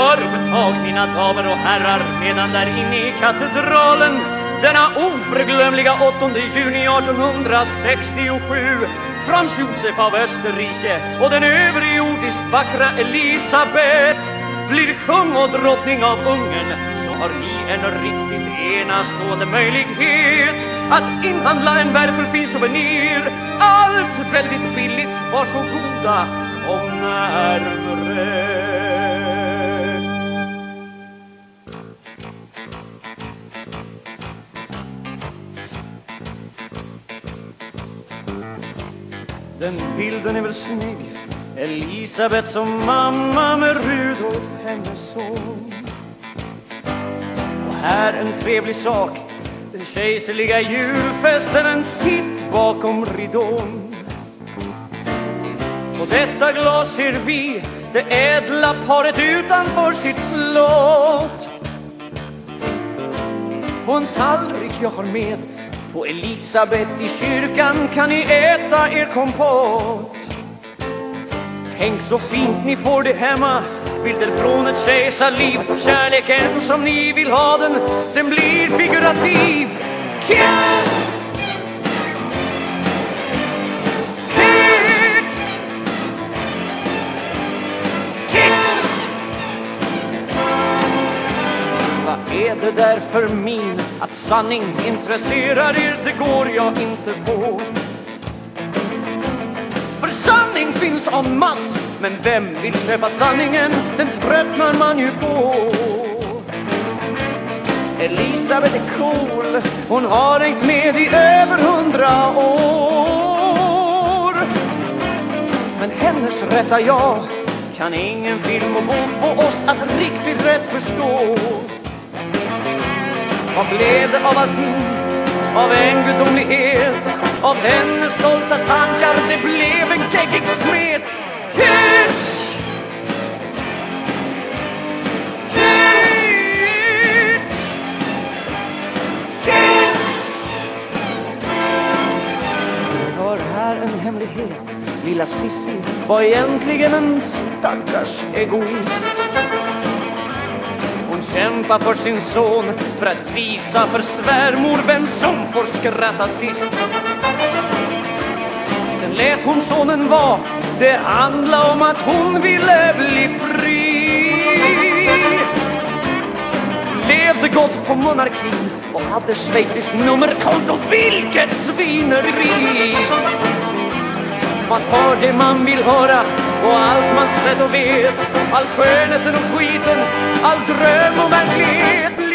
dag, mina damer och herrar, medan där inne i katedralen denna oförglömliga 8 juni 1867 Frans Josef av Österrike och den överjordiskt vackra Elisabet blir kung och drottning av Ungern så har ni en riktigt enastående möjlighet att inhandla en värdefull fin souvenir. Allt väldigt billigt, varsågoda, kom närmre. Den bilden är väl snygg. Elisabeth som mamma med Rudolf hennes son. Och här en trevlig sak. Den kejserliga julfesten En titt bakom ridån. På detta glas ser vi Det ädla paret utanför sitt slott. På en tallrik jag har med på Elisabet i kyrkan kan ni äta er kompott. Tänk så fint ni får det hemma Bilder från ett kejsarliv. Kärleken som ni vill ha den Den blir figurativ. Är det därför min? Att sanning intresserar er, det går jag inte på. För sanning finns en mass, men vem vill köpa sanningen? Den tröttnar man ju på. Elisabeth är cool, hon har hängt med i över hundra år. Men hennes rätta jag kan ingen film och bok få oss att riktigt rätt förstå. Vad blev det av allting? Av en gudomlighet? Av hennes stolta tankar? Det blev en geggig smet. Kitsch! Kitsch! Kitsch! Du har här en hemlighet. Lilla Sissi var egentligen en stackars egoist kämpa för sin son för att visa för svärmor vem som får skratta sist. Sen lät hon sonen vara, det handla' om att hon ville bli fri. Levde gott på monarkin och hade schweiziskt nummerkonto, vilket svineri! Man hör det man vill höra och allt man sett och vet All skönheten och skiten, all dröm och verklighet.